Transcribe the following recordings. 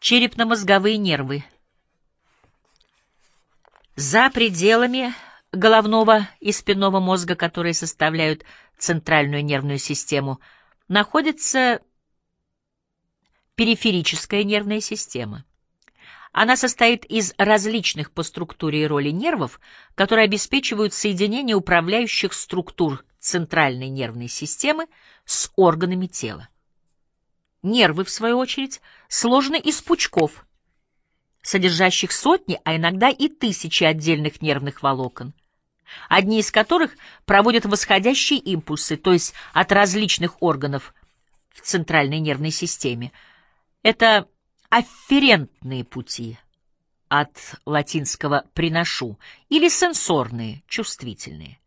Черепно-мозговые нервы. За пределами головного и спинного мозга, которые составляют центральную нервную систему, находится периферическая нервная система. Она состоит из различных по структуре и роли нервов, которые обеспечивают соединение управляющих структур центральной нервной системы с органами тела. Нервы, в свою очередь, сложены из пучков, содержащих сотни, а иногда и тысячи отдельных нервных волокон, одни из которых проводят восходящие импульсы, то есть от различных органов в центральной нервной системе. Это афферентные пути, от латинского «приношу», или сенсорные, чувствительные.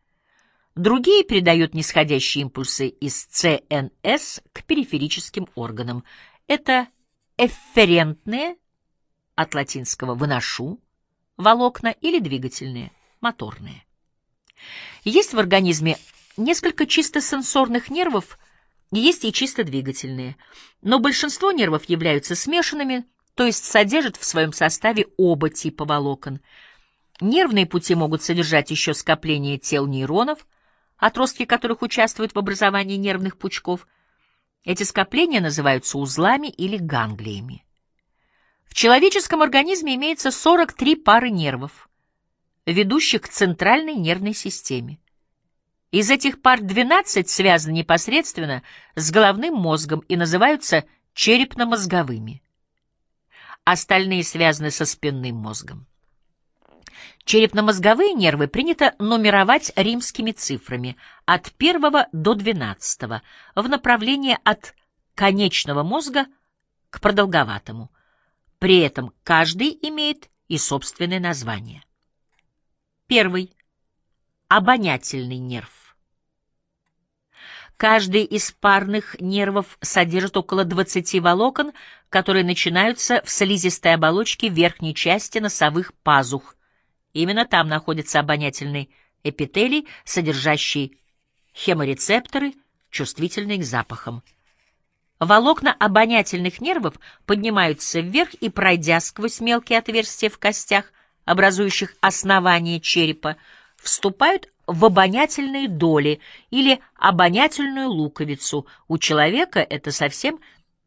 Другие передают нисходящие импульсы из ЦНС к периферическим органам. Это эфферентные, от латинского «выношу», волокна или двигательные, моторные. Есть в организме несколько чисто сенсорных нервов, есть и чисто двигательные, но большинство нервов являются смешанными, то есть содержат в своем составе оба типа волокон. Нервные пути могут содержать еще скопление тел нейронов, отростки которых участвуют в образовании нервных пучков. Эти скопления называются узлами или ганглиями. В человеческом организме имеется 43 пары нервов, ведущих к центральной нервной системе. Из этих пар 12 связаны непосредственно с головным мозгом и называются черепно-мозговыми. Остальные связаны со спинным мозгом. Черепно-мозговые нервы принято нумеровать римскими цифрами от 1 до 12 в направлении от конечного мозга к продолговатому. При этом каждый имеет и собственное название. Первый. Обонятельный нерв. Каждый из парных нервов содержит около 20 волокон, которые начинаются в слизистой оболочке верхней части носовых пазух – Именно там находится обонятельный эпителий, содержащий хеморецепторы, чувствительные к запахам. Волокна обонятельных нервов поднимаются вверх и, пройдя сквозь мелкие отверстия в костях, образующих основание черепа, вступают в обонятельные доли или обонятельную луковицу. У человека это совсем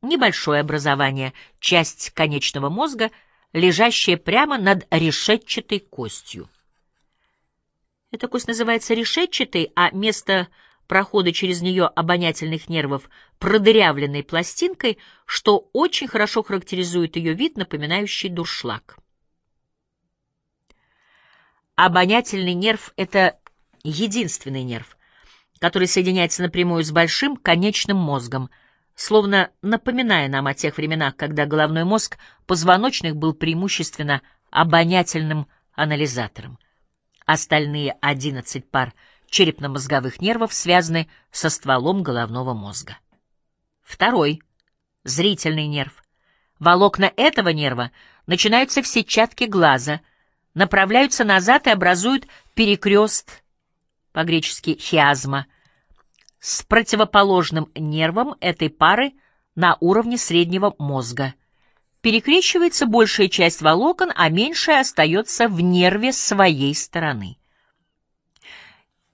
небольшое образование, часть конечного мозга — лежащая прямо над решетчатой костью. Эта кость называется решетчатой, а место прохода через нее обонятельных нервов продырявленной пластинкой, что очень хорошо характеризует ее вид, напоминающий дуршлаг. Обонятельный нерв — это единственный нерв, который соединяется напрямую с большим конечным мозгом — словно напоминая нам о тех временах, когда головной мозг позвоночных был преимущественно обонятельным анализатором. Остальные 11 пар черепно-мозговых нервов связаны со стволом головного мозга. Второй — зрительный нерв. Волокна этого нерва начинаются в сетчатке глаза, направляются назад и образуют перекрест, по-гречески «хиазма», с противоположным нервом этой пары на уровне среднего мозга. Перекрещивается большая часть волокон, а меньшая остается в нерве своей стороны.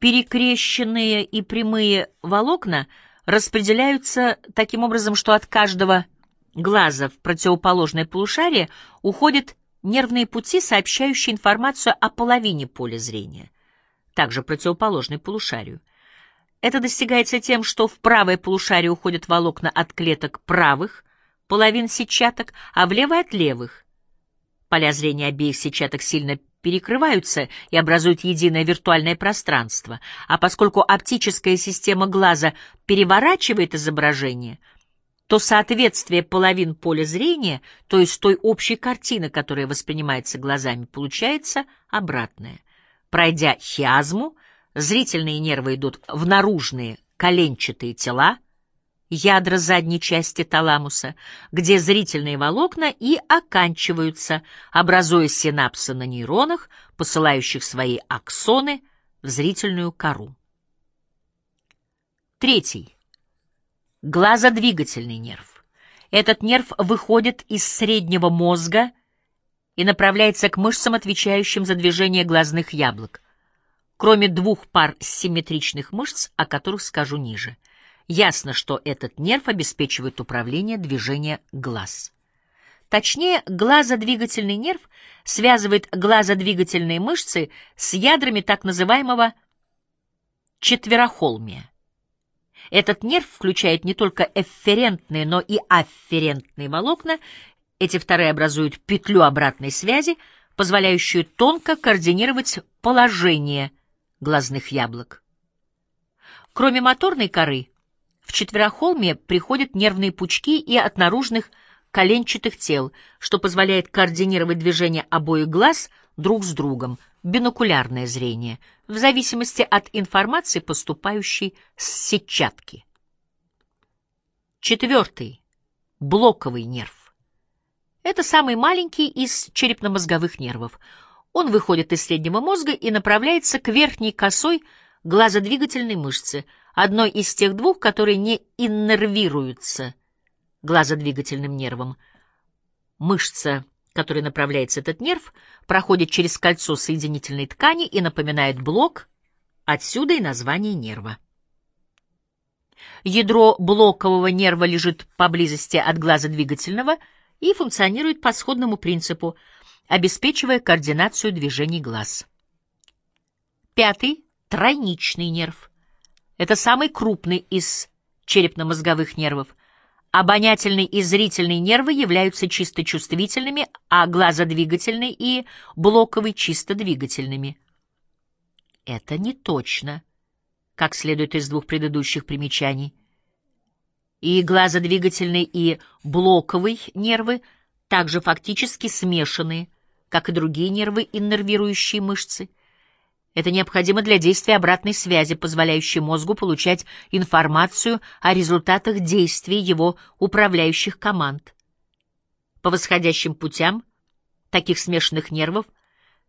Перекрещенные и прямые волокна распределяются таким образом, что от каждого глаза в противоположное полушарие уходят нервные пути, сообщающие информацию о половине поля зрения, также противоположной полушарию. Это достигается тем, что в правое полушарие уходят волокна от клеток правых, половин сетчаток, а в левое — от левых. Поля зрения обеих сетчаток сильно перекрываются и образуют единое виртуальное пространство, а поскольку оптическая система глаза переворачивает изображение, то соответствие половин поля зрения, то есть той общей картины, которая воспринимается глазами, получается обратное. Пройдя хиазму, Зрительные нервы идут в наружные коленчатые тела, ядра задней части таламуса, где зрительные волокна и оканчиваются, образуя синапсы на нейронах, посылающих свои аксоны в зрительную кору. Третий. Глазодвигательный нерв. Этот нерв выходит из среднего мозга и направляется к мышцам, отвечающим за движение глазных яблок, кроме двух пар симметричных мышц, о которых скажу ниже. Ясно, что этот нерв обеспечивает управление движения глаз. Точнее, глазодвигательный нерв связывает глазодвигательные мышцы с ядрами так называемого четверохолмия. Этот нерв включает не только эфферентные, но и афферентные волокна. Эти вторые образуют петлю обратной связи, позволяющую тонко координировать положение глазных яблок. Кроме моторной коры, в четверохолме приходят нервные пучки и от наружных коленчатых тел, что позволяет координировать движение обоих глаз друг с другом, бинокулярное зрение, в зависимости от информации, поступающей с сетчатки. Четвертый. Блоковый нерв. Это самый маленький из черепно-мозговых нервов. Он выходит из среднего мозга и направляется к верхней косой глазодвигательной мышце, одной из тех двух, которые не иннервируются глазодвигательным нервом. Мышца, которой направляется этот нерв, проходит через кольцо соединительной ткани и напоминает блок, отсюда и название нерва. Ядро блокового нерва лежит поблизости от глазодвигательного и функционирует по сходному принципу, обеспечивая координацию движений глаз. Пятый — тройничный нерв. Это самый крупный из черепно-мозговых нервов. Обонятельный и зрительный нервы являются чисто чувствительными, а глазодвигательный и блоковый — чисто двигательными. Это не точно, как следует из двух предыдущих примечаний. И глазодвигательный, и блоковый нервы также фактически смешаны, как и другие нервы, иннервирующие мышцы — это необходимо для действия обратной связи, позволяющей мозгу получать информацию о результатах действий его управляющих команд. По восходящим путям таких смешанных нервов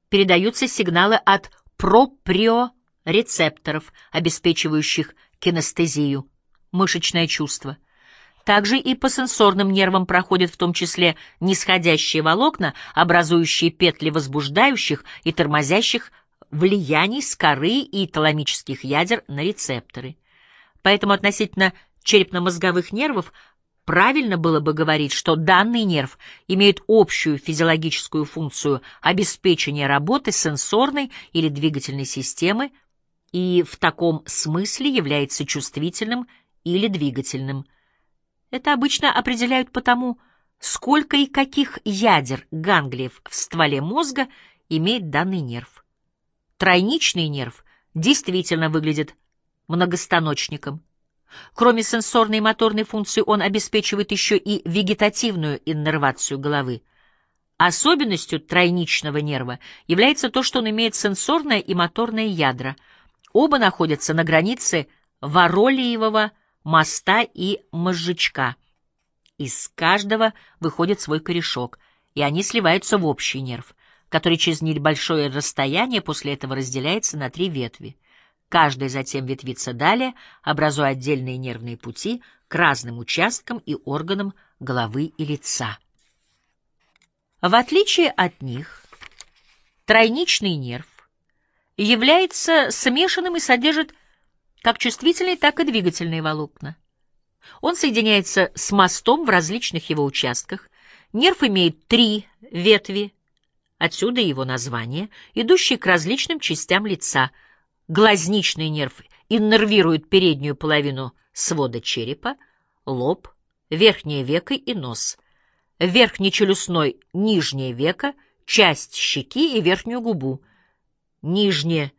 передаются сигналы от проприорецепторов, обеспечивающих кинестезию, мышечное чувство. Также и по сенсорным нервам проходят в том числе нисходящие волокна, образующие петли возбуждающих и тормозящих влияний с коры и таламических ядер на рецепторы. Поэтому относительно черепно-мозговых нервов правильно было бы говорить, что данный нерв имеет общую физиологическую функцию обеспечения работы сенсорной или двигательной системы и в таком смысле является чувствительным или двигательным. Это обычно определяют по тому, сколько и каких ядер ганглиев в стволе мозга имеет данный нерв. Тройничный нерв действительно выглядит многостаночником. Кроме сенсорной и моторной функции, он обеспечивает еще и вегетативную иннервацию головы. Особенностью тройничного нерва является то, что он имеет сенсорное и моторное ядра. Оба находятся на границе воролиевого моста и мозжечка. Из каждого выходит свой корешок, и они сливаются в общий нерв который через небольшое расстояние после этого разделяется на три ветви. Каждая затем ветвится далее, образуя отдельные нервные пути к разным участкам и органам головы и лица. В отличие от них, тройничный нерв является смешанным и содержит как чувствительные, так и двигательные волокна. Он соединяется с мостом в различных его участках. Нерв имеет три ветви, Отсюда его название, идущее к различным частям лица. Глазничный нерв иннервирует переднюю половину свода черепа, лоб, верхнее веко и нос. Верхнечелюстной — нижнее веко, часть щеки и верхнюю губу. Нижнее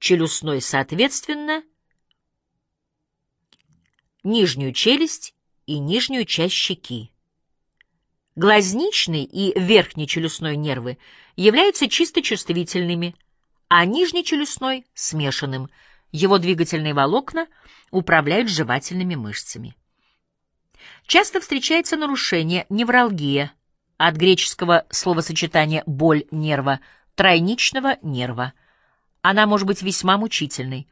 челюстной, соответственно, нижнюю челюсть и нижнюю часть щеки. Глазничный и верхнечелюстной нервы являются чисто чувствительными, а нижнечелюстной — смешанным. Его двигательные волокна управляют жевательными мышцами. Часто встречается нарушение невралгия, от греческого словосочетания «боль нерва», тройничного нерва. Она может быть весьма мучительной.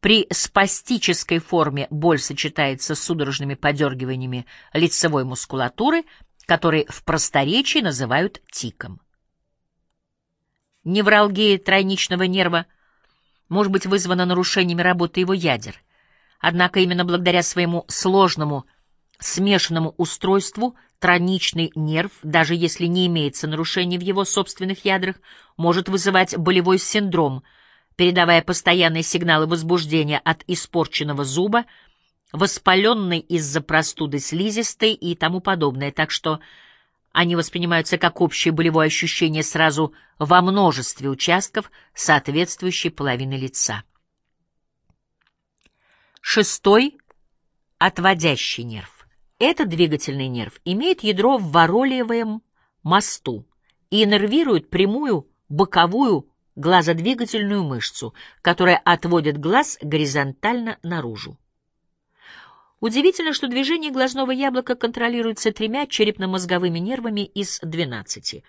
При спастической форме боль сочетается с судорожными подергиваниями лицевой мускулатуры, которые в просторечии называют тиком. Невралгия тройничного нерва может быть вызвана нарушениями работы его ядер. Однако именно благодаря своему сложному смешанному устройству тройничный нерв, даже если не имеется нарушений в его собственных ядрах, может вызывать болевой синдром, передавая постоянные сигналы возбуждения от испорченного зуба, воспаленной из-за простуды слизистой и тому подобное, так что они воспринимаются как общее болевое ощущение сразу во множестве участков соответствующей половины лица. Шестой — отводящий нерв. Этот двигательный нерв имеет ядро в воролиевом мосту и иннервирует прямую боковую глазодвигательную мышцу, которая отводит глаз горизонтально наружу. Удивительно, что движение глазного яблока контролируется тремя черепно-мозговыми нервами из 12.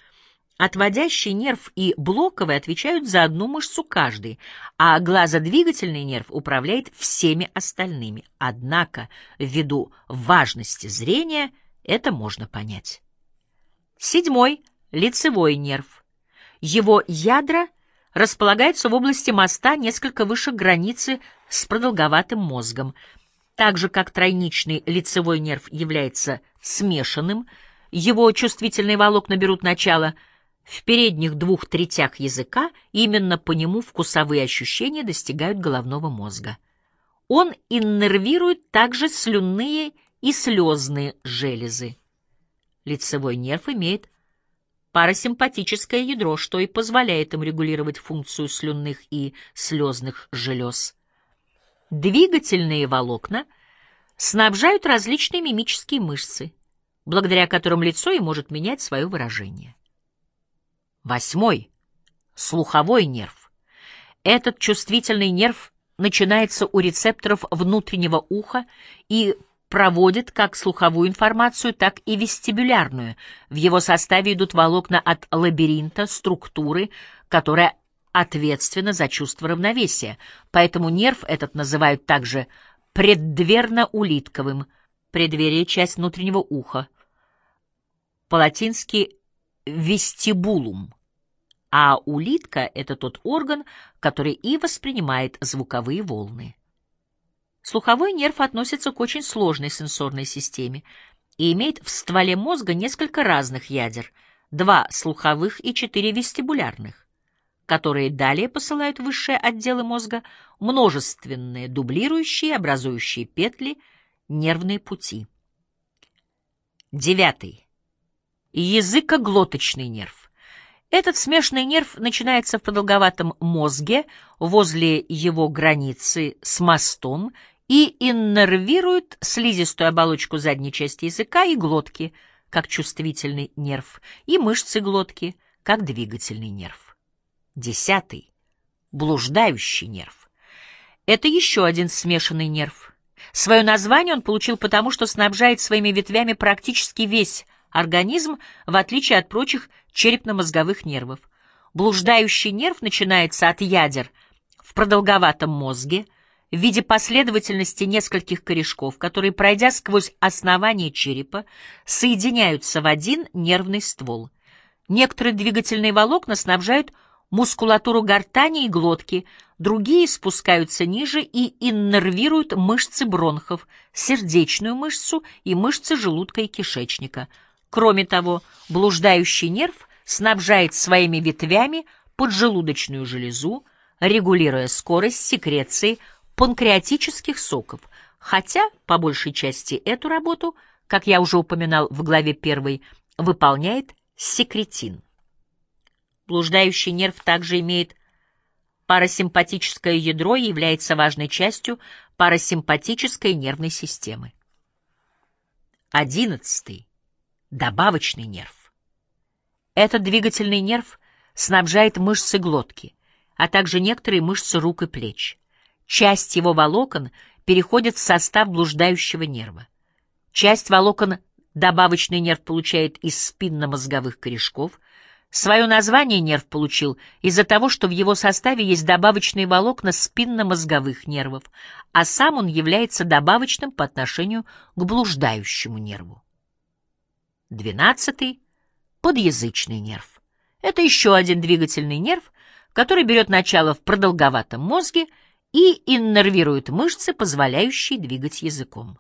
Отводящий нерв и блоковый отвечают за одну мышцу каждый, а глазодвигательный нерв управляет всеми остальными. Однако, ввиду важности зрения, это можно понять. Седьмой — лицевой нерв. Его ядра располагаются в области моста несколько выше границы с продолговатым мозгом — так же, как тройничный лицевой нерв является смешанным, его чувствительные волокна берут начало в передних двух третях языка, именно по нему вкусовые ощущения достигают головного мозга. Он иннервирует также слюнные и слезные железы. Лицевой нерв имеет парасимпатическое ядро, что и позволяет им регулировать функцию слюнных и слезных желез. Двигательные волокна снабжают различные мимические мышцы, благодаря которым лицо и может менять свое выражение. Восьмой. Слуховой нерв. Этот чувствительный нерв начинается у рецепторов внутреннего уха и проводит как слуховую информацию, так и вестибулярную. В его составе идут волокна от лабиринта, структуры, которая ответственна за чувство равновесия, поэтому нерв этот называют также преддверно-улитковым, преддверие — часть внутреннего уха, по-латински «вестибулум», а улитка — это тот орган, который и воспринимает звуковые волны. Слуховой нерв относится к очень сложной сенсорной системе и имеет в стволе мозга несколько разных ядер, два слуховых и четыре вестибулярных которые далее посылают в высшие отделы мозга множественные дублирующие, образующие петли, нервные пути. Девятый. Языкоглоточный нерв. Этот смешанный нерв начинается в продолговатом мозге возле его границы с мостом и иннервирует слизистую оболочку задней части языка и глотки, как чувствительный нерв, и мышцы глотки, как двигательный нерв. Десятый — блуждающий нерв. Это еще один смешанный нерв. Свое название он получил потому, что снабжает своими ветвями практически весь организм, в отличие от прочих черепно-мозговых нервов. Блуждающий нерв начинается от ядер в продолговатом мозге в виде последовательности нескольких корешков, которые, пройдя сквозь основание черепа, соединяются в один нервный ствол. Некоторые двигательные волокна снабжают мускулатуру гортани и глотки, другие спускаются ниже и иннервируют мышцы бронхов, сердечную мышцу и мышцы желудка и кишечника. Кроме того, блуждающий нерв снабжает своими ветвями поджелудочную железу, регулируя скорость секреции панкреатических соков, хотя, по большей части, эту работу, как я уже упоминал в главе 1, выполняет секретин. Блуждающий нерв также имеет парасимпатическое ядро и является важной частью парасимпатической нервной системы. Одиннадцатый. Добавочный нерв. Этот двигательный нерв снабжает мышцы глотки, а также некоторые мышцы рук и плеч. Часть его волокон переходит в состав блуждающего нерва. Часть волокон добавочный нерв получает из спинномозговых корешков – Свое название нерв получил из-за того, что в его составе есть добавочные волокна спинномозговых нервов, а сам он является добавочным по отношению к блуждающему нерву. Двенадцатый — подъязычный нерв. Это еще один двигательный нерв, который берет начало в продолговатом мозге и иннервирует мышцы, позволяющие двигать языком.